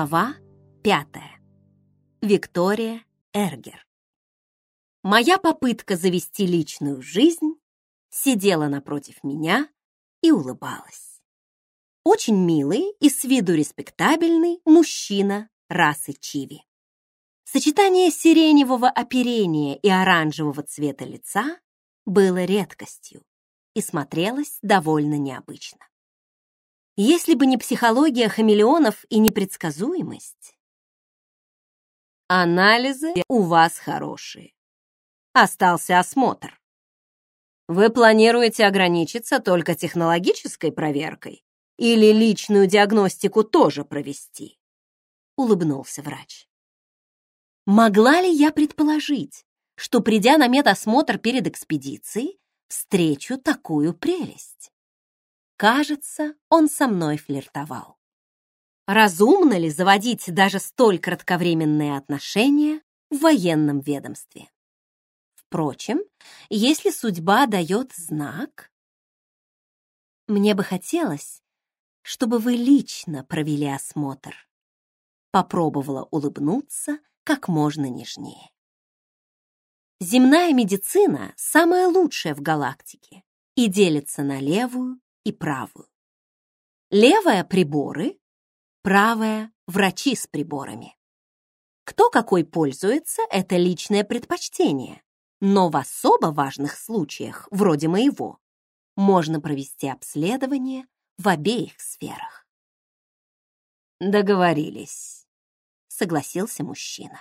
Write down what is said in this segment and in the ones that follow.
Глава пятая. Виктория Эргер. Моя попытка завести личную жизнь сидела напротив меня и улыбалась. Очень милый и с виду респектабельный мужчина расы Чиви. Сочетание сиреневого оперения и оранжевого цвета лица было редкостью и смотрелось довольно необычно. Если бы не психология хамелеонов и непредсказуемость. Анализы у вас хорошие. Остался осмотр. Вы планируете ограничиться только технологической проверкой или личную диагностику тоже провести? Улыбнулся врач. Могла ли я предположить, что, придя на медосмотр перед экспедицией, встречу такую прелесть? Кажется, он со мной флиртовал. Разумно ли заводить даже столь кратковременные отношения в военном ведомстве? Впрочем, если судьба дает знак... Мне бы хотелось, чтобы вы лично провели осмотр. Попробовала улыбнуться как можно нежнее. Земная медицина самая лучшая в галактике и делится на левую и правую. Левая — приборы, правая — врачи с приборами. Кто какой пользуется — это личное предпочтение, но в особо важных случаях, вроде моего, можно провести обследование в обеих сферах. «Договорились», — согласился мужчина.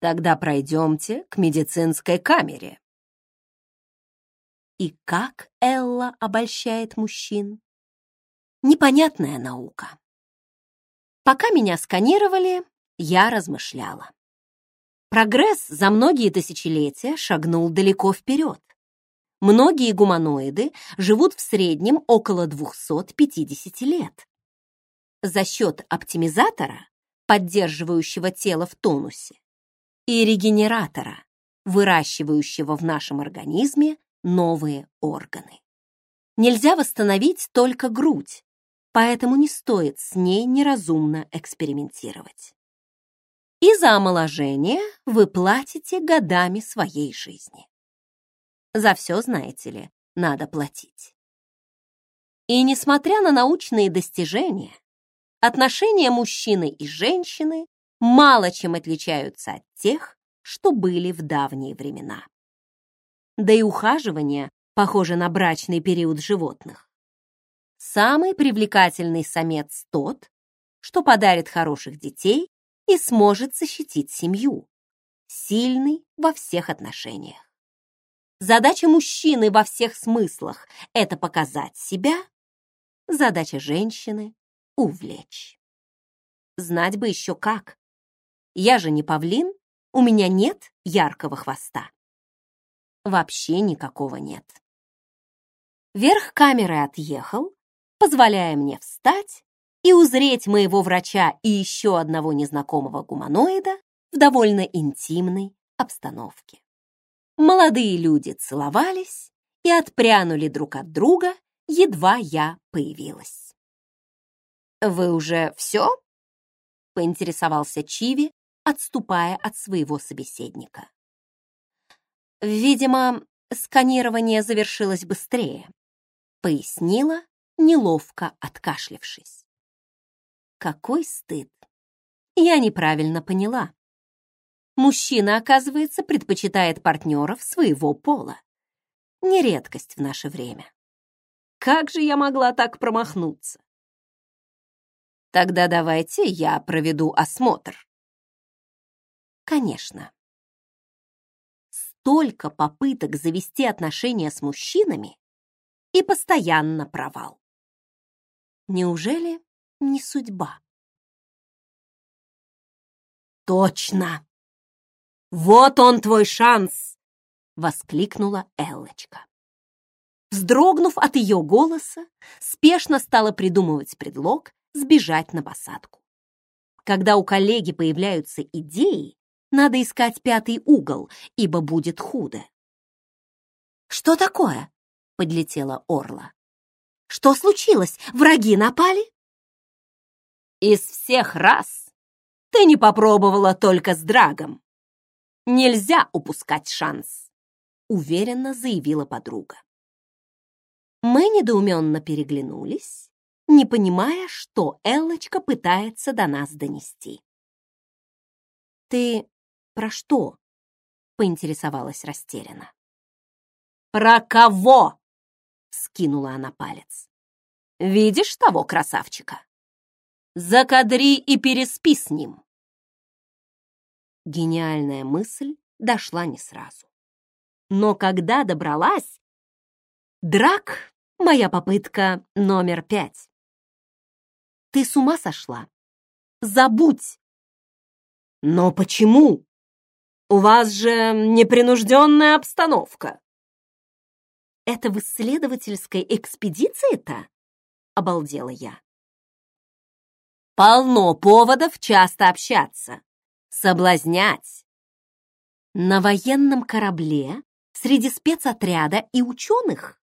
«Тогда пройдемте к медицинской камере». И как Элла обольщает мужчин? Непонятная наука. Пока меня сканировали, я размышляла. Прогресс за многие тысячелетия шагнул далеко вперед. Многие гуманоиды живут в среднем около 250 лет. За счет оптимизатора, поддерживающего тело в тонусе, и регенератора, выращивающего в нашем организме новые органы. Нельзя восстановить только грудь, поэтому не стоит с ней неразумно экспериментировать. И за омоложение вы платите годами своей жизни. За все, знаете ли, надо платить. И несмотря на научные достижения, отношения мужчины и женщины мало чем отличаются от тех, что были в давние времена да и ухаживание похоже на брачный период животных. Самый привлекательный самец тот, что подарит хороших детей и сможет защитить семью, сильный во всех отношениях. Задача мужчины во всех смыслах — это показать себя, задача женщины — увлечь. Знать бы еще как. Я же не павлин, у меня нет яркого хвоста вообще никакого нет. Верх камеры отъехал, позволяя мне встать и узреть моего врача и еще одного незнакомого гуманоида в довольно интимной обстановке. Молодые люди целовались и отпрянули друг от друга, едва я появилась. «Вы уже все?» — поинтересовался Чиви, отступая от своего собеседника. Видимо, сканирование завершилось быстрее, пояснила, неловко откашлившись. Какой стыд! Я неправильно поняла. Мужчина, оказывается, предпочитает партнеров своего пола. Не редкость в наше время. Как же я могла так промахнуться? Тогда давайте я проведу осмотр. Конечно столько попыток завести отношения с мужчинами и постоянно провал. Неужели не судьба? Точно! Вот он твой шанс! Воскликнула Эллочка. Вздрогнув от ее голоса, спешно стала придумывать предлог сбежать на посадку. Когда у коллеги появляются идеи, надо искать пятый угол, ибо будет худо. «Что такое?» — подлетела Орла. «Что случилось? Враги напали?» Из всех раз ты не попробовала только с Драгом. Нельзя упускать шанс, уверенно заявила подруга. Мы недоуменно переглянулись, не понимая, что Эллочка пытается до нас донести. «Ты про что?» — поинтересовалась растерянно. «Про кого?» — скинула она палец. «Видишь того красавчика? Закадри и переспи с ним!» Гениальная мысль дошла не сразу. Но когда добралась, драк — моя попытка номер пять. Ты с ума сошла? Забудь! Но почему? У вас же непринужденная обстановка. Это в исследовательской экспедиции-то? Обалдела я. Полно поводов часто общаться, соблазнять. На военном корабле среди спецотряда и ученых?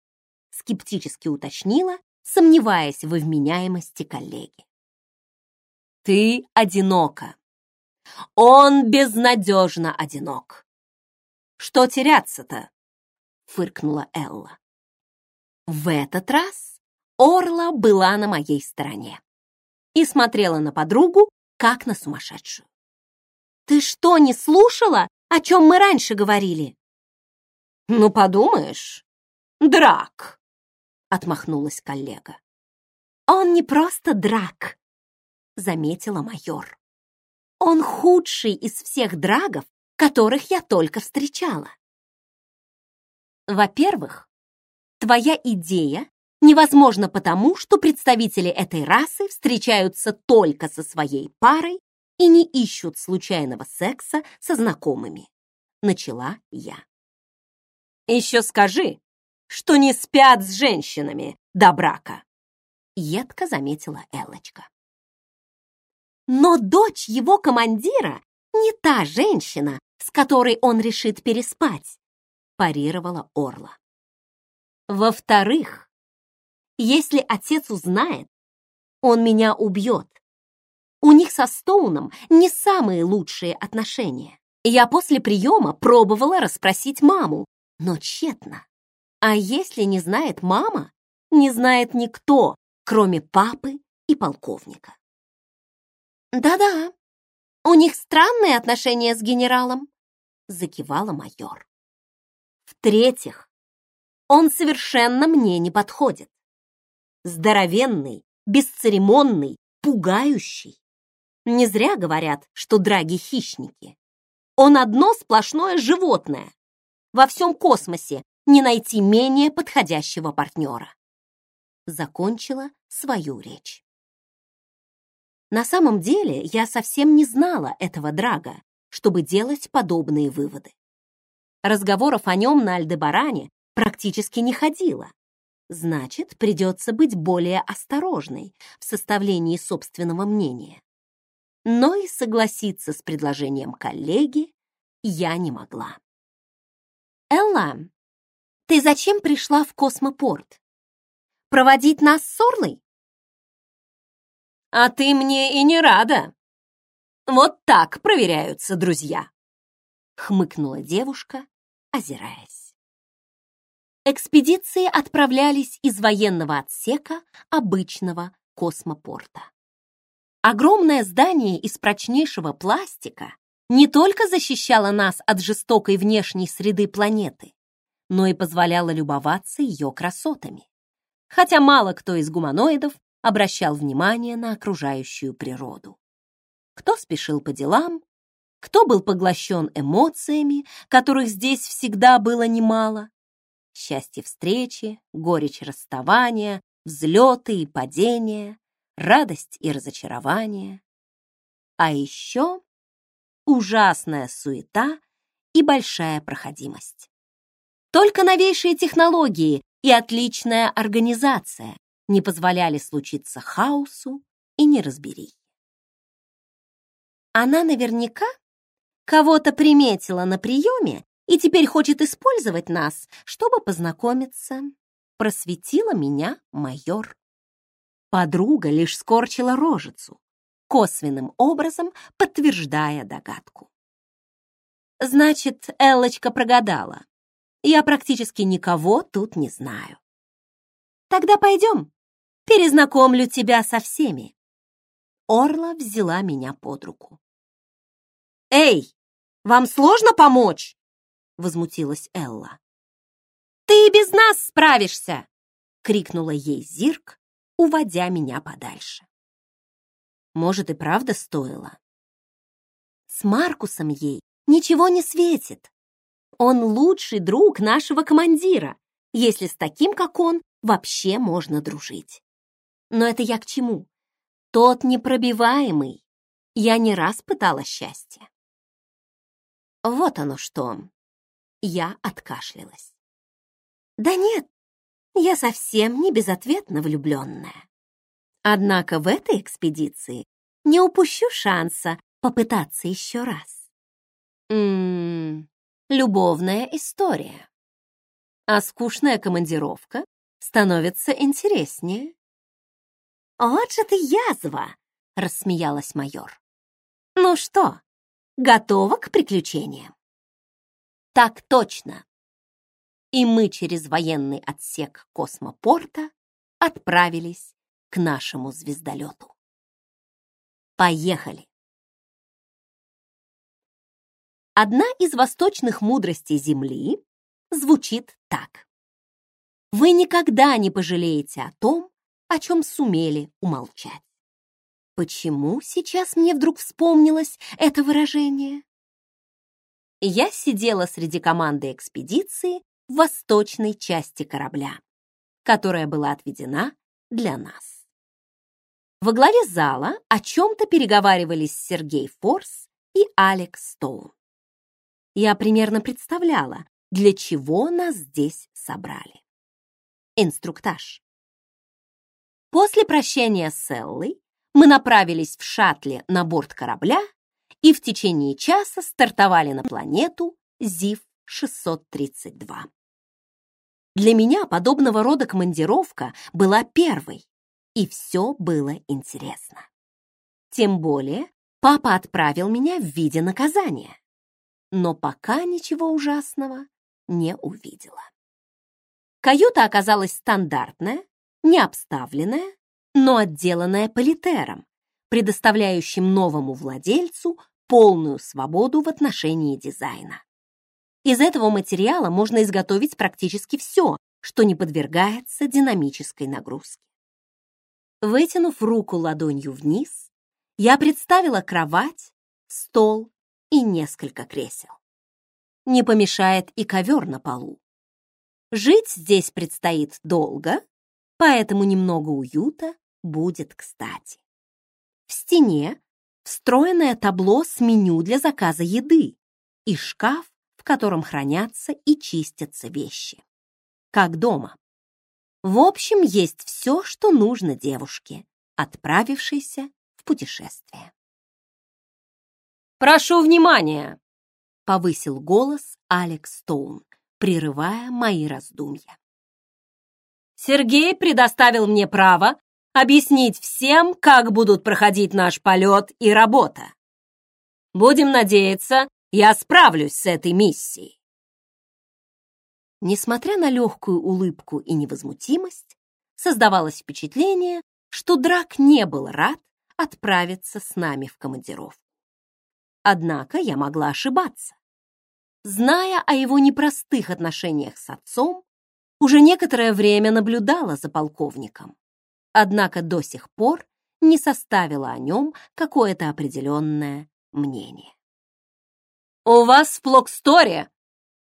Скептически уточнила, сомневаясь в вменяемости коллеги. Ты одинока. Он безнадежно одинок. Что теряться-то? Фыркнула Элла. В этот раз Орла была на моей стороне и смотрела на подругу, как на сумасшедшую. «Ты что, не слушала, о чем мы раньше говорили?» «Ну, подумаешь, драк!» отмахнулась коллега. «Он не просто драк», — заметила майор. «Он худший из всех драгов, которых я только встречала. Во-первых, твоя идея невозможна потому, что представители этой расы встречаются только со своей парой и не ищут случайного секса со знакомыми. Начала я. Еще скажи, что не спят с женщинами до брака», — едко заметила Эллочка. «Но дочь его командира не та женщина, с которой он решит переспать», — парировала Орла. «Во-вторых, если отец узнает, он меня убьет. У них со Стоуном не самые лучшие отношения. Я после приема пробовала расспросить маму, но тщетно. А если не знает мама, не знает никто, кроме папы и полковника. «Да-да, у них странные отношения с генералом», — закивала майор. «В-третьих, он совершенно мне не подходит. Здоровенный, бесцеремонный, пугающий. Не зря говорят, что драги хищники. Он одно сплошное животное. Во всем космосе не найти менее подходящего партнера. Закончила свою речь. На самом деле я совсем не знала этого Драга, чтобы делать подобные выводы. Разговоров о нем на Альдебаране практически не ходило. Значит, придется быть более осторожной в составлении собственного мнения. Но и согласиться с предложением коллеги я не могла. «Элла, ты зачем пришла в космопорт? Проводить нас с Орлой? А ты мне и не рада. Вот так проверяются друзья. Хмыкнула девушка, озираясь. Экспедиции отправлялись из военного отсека обычного космопорта. Огромное здание из прочнейшего пластика не только защищало нас от жестокой внешней среды планеты, но и позволяла любоваться ее красотами. Хотя мало кто из гуманоидов обращал внимание на окружающую природу. Кто спешил по делам, кто был поглощен эмоциями, которых здесь всегда было немало. Счастье встречи, горечь расставания, взлеты и падения, радость и разочарование. А еще ужасная суета и большая проходимость. Только новейшие технологии и отличная организация не позволяли случиться хаосу и неразберихе. Она наверняка кого-то приметила на приеме и теперь хочет использовать нас, чтобы познакомиться. Просветила меня майор. Подруга лишь скорчила рожицу, косвенным образом подтверждая догадку. Значит, Эллочка прогадала. Я практически никого тут не знаю. Тогда пойдем, перезнакомлю тебя со всеми. Орла взяла меня под руку. «Эй, вам сложно помочь?» — возмутилась Элла. «Ты и без нас справишься!» — крикнула ей Зирк, уводя меня подальше. Может, и правда стоило. С Маркусом ей ничего не светит. Он лучший друг нашего командира, если с таким, как он, вообще можно дружить. Но это я к чему? Тот непробиваемый. Я не раз пытала счастье. Вот оно что. Я откашлялась. Да нет, я совсем не безответно влюбленная. Однако в этой экспедиции не упущу шанса попытаться еще раз. Ммм, любовная история. А скучная командировка становится интереснее. «Вот же ты язва!» — рассмеялась майор. «Ну что, готова к приключениям?» «Так точно!» И мы через военный отсек космопорта отправились к нашему звездолету. Поехали! Одна из восточных мудростей Земли звучит так. Вы никогда не пожалеете о том, о чем сумели умолчать. Почему сейчас мне вдруг вспомнилось это выражение? Я сидела среди команды экспедиции в восточной части корабля, которая была отведена для нас. Во главе зала о чем-то переговаривались Сергей Форс и Алекс Стоун. Я примерно представляла, для чего нас здесь собрали. Инструктаж. После прощения с Эллой мы направились в шаттле на борт корабля и в течение часа стартовали на планету ЗИФ-632. Для меня подобного рода командировка была первой, и все было интересно. Тем более папа отправил меня в виде наказания, но пока ничего ужасного не увидела. Каюта оказалась стандартная, не обставленная, но отделанная политером, предоставляющим новому владельцу полную свободу в отношении дизайна. Из этого материала можно изготовить практически все, что не подвергается динамической нагрузке. Вытянув руку ладонью вниз, я представила кровать, стол и несколько кресел. Не помешает и ковер на полу. Жить здесь предстоит долго, поэтому немного уюта будет кстати. В стене встроенное табло с меню для заказа еды и шкаф, в котором хранятся и чистятся вещи. Как дома. В общем, есть все, что нужно девушке, отправившейся в путешествие. «Прошу внимания!» — повысил голос Алекс Стоун, прерывая мои раздумья. Сергей предоставил мне право объяснить всем, как будут проходить наш полет и работа. Будем надеяться, я справлюсь с этой миссией. Несмотря на легкую улыбку и невозмутимость, создавалось впечатление, что Драк не был рад отправиться с нами в командировку. Однако я могла ошибаться. Зная о его непростых отношениях с отцом, уже некоторое время наблюдала за полковником, однако до сих пор не составила о нем какое-то определенное мнение. «У вас в Плоксторе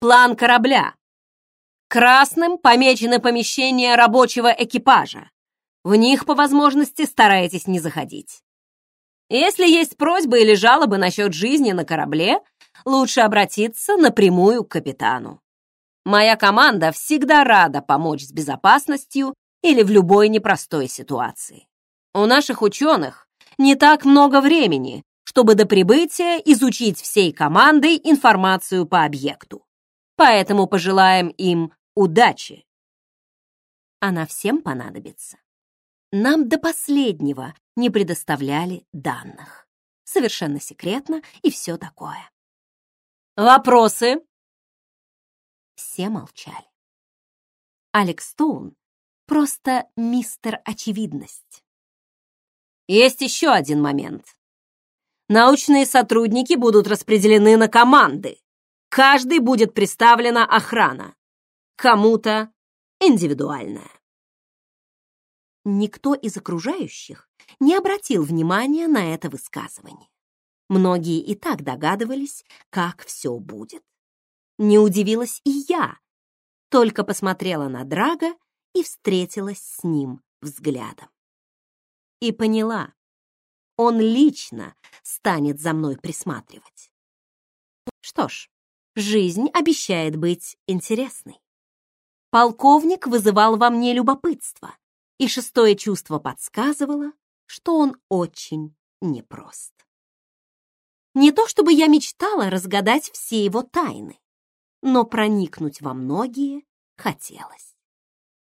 план корабля. Красным помечены помещения рабочего экипажа. В них, по возможности, старайтесь не заходить. Если есть просьбы или жалобы насчет жизни на корабле, лучше обратиться напрямую к капитану. Моя команда всегда рада помочь с безопасностью или в любой непростой ситуации. У наших ученых не так много времени, чтобы до прибытия изучить всей командой информацию по объекту. Поэтому пожелаем им удачи. Она всем понадобится. нам до последнего не предоставляли данных. Совершенно секретно и все такое. «Вопросы?» Все молчали. Алекс Стоун просто мистер Очевидность. Есть еще один момент. Научные сотрудники будут распределены на команды. Каждый будет представлена охрана. Кому-то индивидуальная. Никто из окружающих не обратил внимания на это высказывание. Многие и так догадывались, как все будет. Не удивилась и я, только посмотрела на Драга и встретилась с ним взглядом. И поняла, он лично станет за мной присматривать. Что ж, жизнь обещает быть интересной. Полковник вызывал во мне любопытство, и шестое чувство подсказывало, что он очень непрост. Не то чтобы я мечтала разгадать все его тайны, но проникнуть во многие хотелось.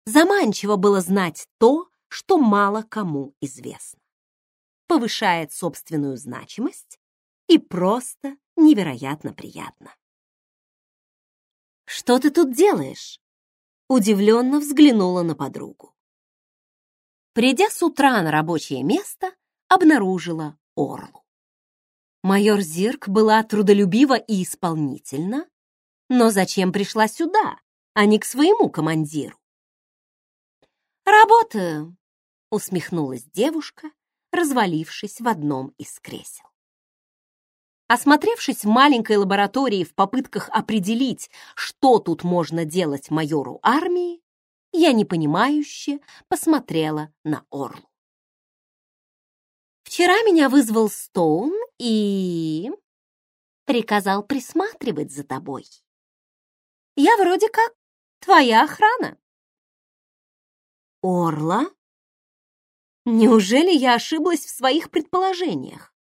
Заманчиво было знать то, что мало кому известно. Повышает собственную значимость и просто невероятно приятно. «Что ты тут делаешь?» Удивленно взглянула на подругу. Придя с утра на рабочее место, обнаружила Орлу. Майор Зирк была трудолюбива и исполнительна, но зачем пришла сюда, а не к своему командиру? «Работаю», — усмехнулась девушка, развалившись в одном из кресел. Осмотревшись в маленькой лаборатории в попытках определить, что тут можно делать майору армии, я непонимающе посмотрела на Орлу. «Вчера меня вызвал Стоун и...» приказал присматривать за тобой. Я вроде как твоя охрана. Орла? Неужели я ошиблась в своих предположениях?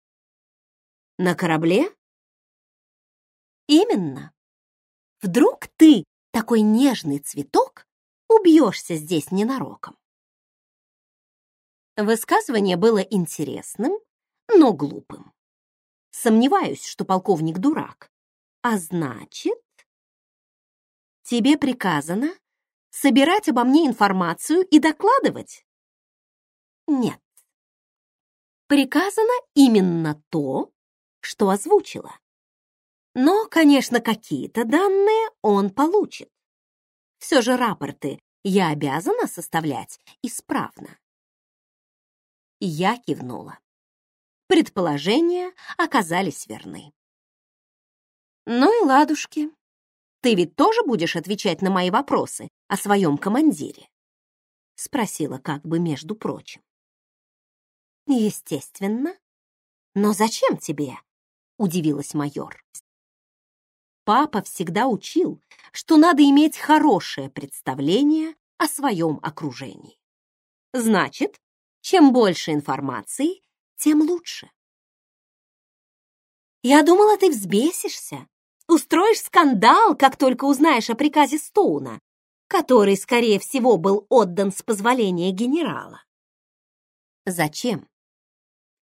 На корабле? Именно. Вдруг ты, такой нежный цветок, убьешься здесь ненароком? Высказывание было интересным, но глупым. Сомневаюсь, что полковник дурак. А значит... Тебе приказано собирать обо мне информацию и докладывать? Нет. Приказано именно то, что озвучила. Но, конечно, какие-то данные он получит. Все же рапорты я обязана составлять исправно. Я кивнула. Предположения оказались верны. Ну и ладушки. Ты ведь тоже будешь отвечать на мои вопросы о своем командире?» Спросила как бы между прочим. «Естественно. Но зачем тебе?» — удивилась майор. Папа всегда учил, что надо иметь хорошее представление о своем окружении. Значит, чем больше информации, тем лучше. Я думала, ты взбесишься, Устроишь скандал, как только узнаешь о приказе Стоуна, который, скорее всего, был отдан с позволения генерала. Зачем?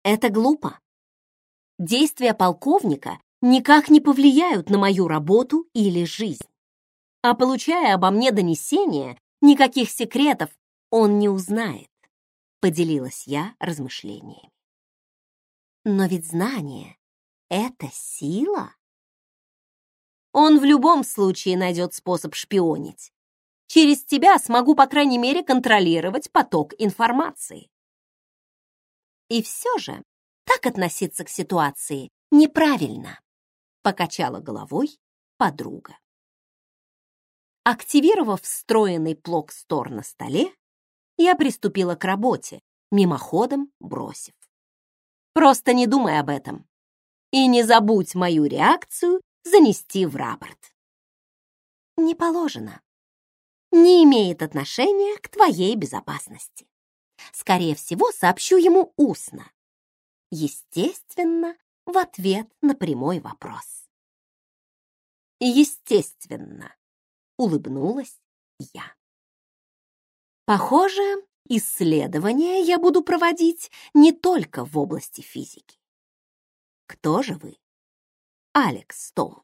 Это глупо. Действия полковника никак не повлияют на мою работу или жизнь. А получая обо мне донесение, никаких секретов он не узнает, поделилась я размышлениями. Но ведь знание — это сила. Он в любом случае найдет способ шпионить. Через тебя смогу, по крайней мере, контролировать поток информации. И все же так относиться к ситуации неправильно, покачала головой подруга. Активировав встроенный плок-стор на столе, я приступила к работе, мимоходом бросив. Просто не думай об этом. И не забудь мою реакцию занести в рапорт. Не положено. Не имеет отношения к твоей безопасности. Скорее всего, сообщу ему устно. Естественно, в ответ на прямой вопрос. Естественно, улыбнулась я. Похоже, исследования я буду проводить не только в области физики. Кто же вы, Алекс Стоун?